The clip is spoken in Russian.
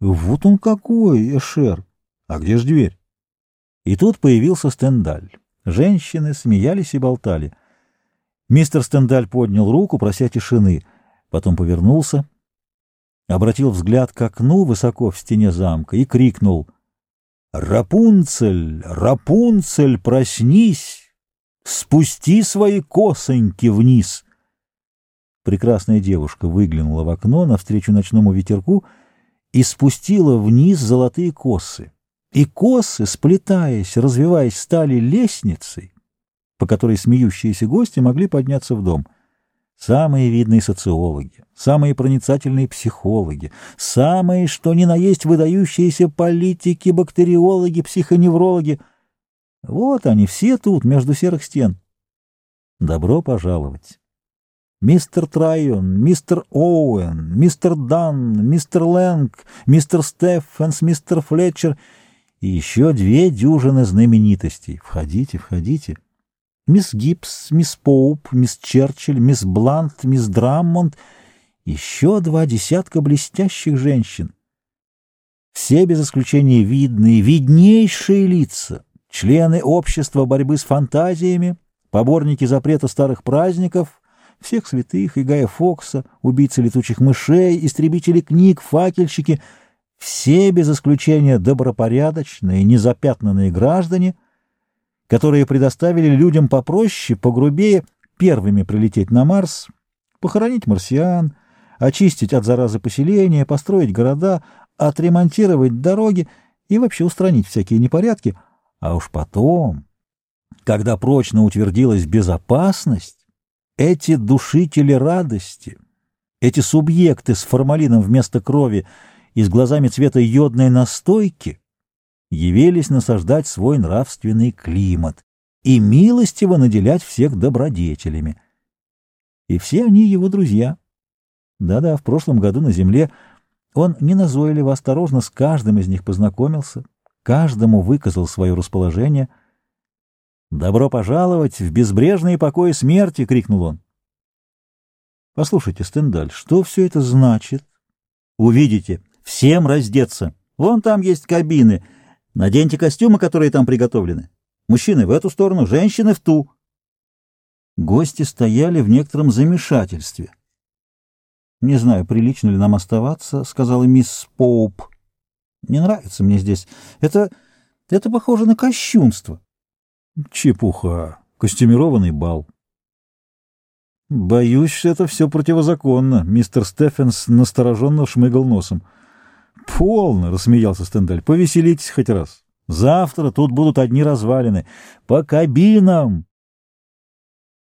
Вот он какой, Эшер! А где ж дверь? И тут появился Стендаль. Женщины смеялись и болтали. Мистер Стендаль поднял руку, прося тишины, потом повернулся, обратил взгляд к окну высоко в стене замка и крикнул «Рапунцель, Рапунцель, проснись! Спусти свои косоньки вниз!» Прекрасная девушка выглянула в окно навстречу ночному ветерку и спустила вниз золотые косы. И косы, сплетаясь, развиваясь, стали лестницей, по которой смеющиеся гости могли подняться в дом. Самые видные социологи, самые проницательные психологи, самые, что ни на есть, выдающиеся политики, бактериологи, психоневрологи. Вот они все тут, между серых стен. Добро пожаловать! Мистер Трайон, мистер Оуэн, мистер Дан, мистер Лэнг, мистер Стефенс, мистер Флетчер и еще две дюжины знаменитостей. Входите, входите. Мисс Гибс, мисс Поуп, мисс Черчилль, мисс Блант, мисс Драммонд, еще два десятка блестящих женщин. Все без исключения видные, виднейшие лица, члены общества борьбы с фантазиями, поборники запрета старых праздников — всех святых и Гая Фокса, убийцы летучих мышей, истребители книг, факельщики, все без исключения добропорядочные, незапятнанные граждане, которые предоставили людям попроще, погрубее первыми прилететь на Марс, похоронить марсиан, очистить от заразы поселения, построить города, отремонтировать дороги и вообще устранить всякие непорядки, а уж потом, когда прочно утвердилась безопасность, эти душители радости, эти субъекты с формалином вместо крови и с глазами цвета йодной настойки явились насаждать свой нравственный климат и милостиво наделять всех добродетелями. И все они его друзья. Да-да, в прошлом году на земле он неназойливо осторожно с каждым из них познакомился, каждому выказал свое расположение — «Добро пожаловать в безбрежные покои смерти!» — крикнул он. «Послушайте, Стендаль, что все это значит?» «Увидите. Всем раздеться. Вон там есть кабины. Наденьте костюмы, которые там приготовлены. Мужчины в эту сторону, женщины в ту». Гости стояли в некотором замешательстве. «Не знаю, прилично ли нам оставаться», — сказала мисс Поуп. «Не нравится мне здесь. Это... это похоже на кощунство». Чепуха. Костюмированный бал. Боюсь, это все противозаконно. Мистер Стефенс настороженно шмыгал носом. Полно, рассмеялся Стендаль. Повеселитесь хоть раз. Завтра тут будут одни развалины. По кабинам!